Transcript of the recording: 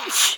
Shh.